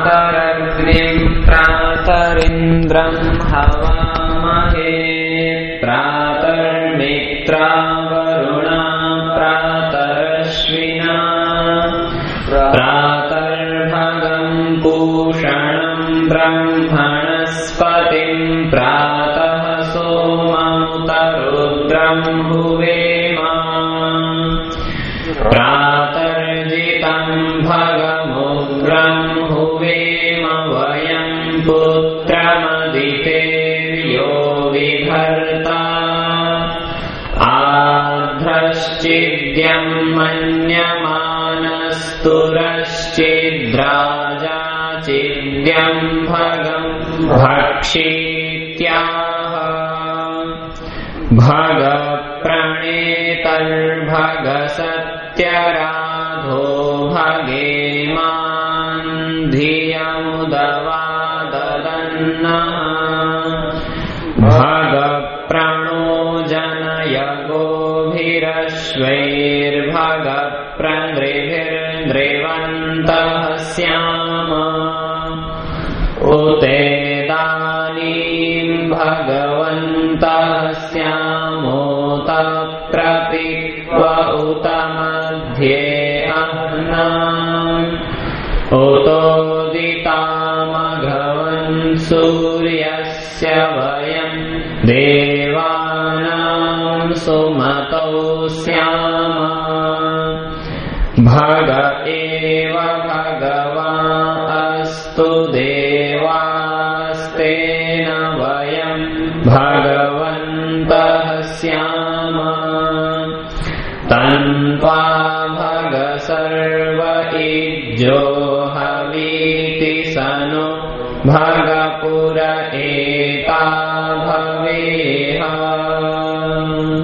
प्रातरग्निम् प्रातरिन्द्रम् हवामहे। प्रातर्मित्रा वरुणा प्रातरश्विना। प्रातर्भगम् पूषणम् ब्रह्मणस्पतिम् प्रातः सोमं तरुद्रं भुवे। पुत्रमदितेर्यो विभर्ता आध्रश्चिद्यम् मन्यमानस्तुरश्चिद्राजा चिद्यम् भगम् भक्षीत्याह। भगप्रणेतर्भग सत्यराधो भगेमान् धियमुदवाददन्नः भगप्रणो जनयगोभिरश्वैर्भगप्रनृभिर्नृवन्तः स्याम उतेदानीम् भगवन्तः स्यामोत प्रपित्व उत मध्ये अह्नाम्। उतोदितामघवन् सूर्यस्य वयम् देवानाम् सुमतौ स्याम भग एव भगवास्तु देवास्तेन वयम् भगवन्तः स्याम तन्त्वा भग सर्व इज्जो हवीति स नो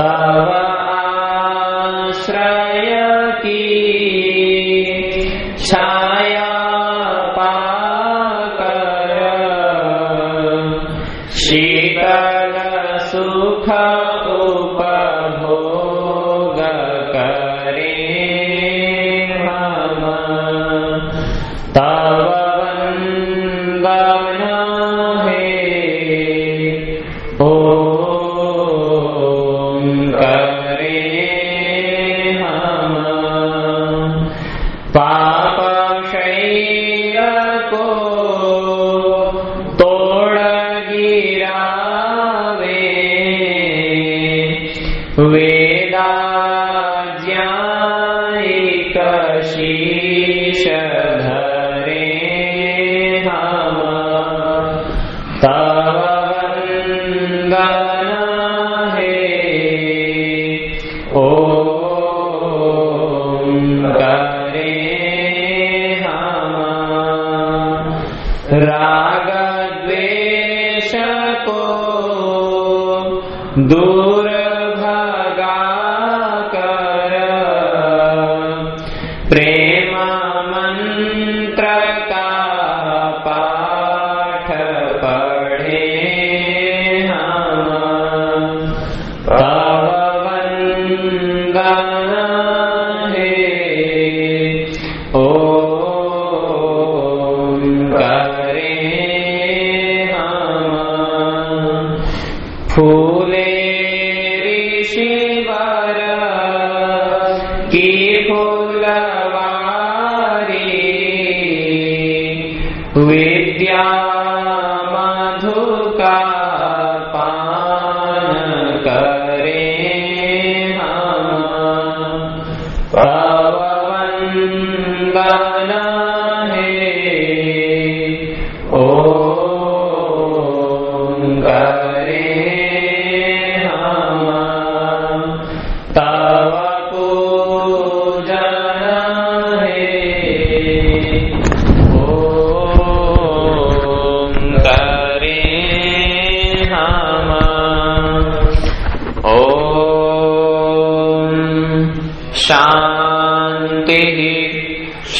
तव की छाया शीतल सुख रागद्वेषको दूर भगा कर प्रेम मंत्र का पाठ पढ़े हम। तव का पान करें हम। पवन वन्दन हम ॐ शान्तिः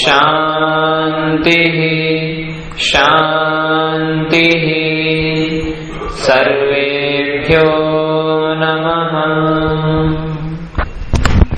शान्तिः शान्तिः सर्वेभ्यो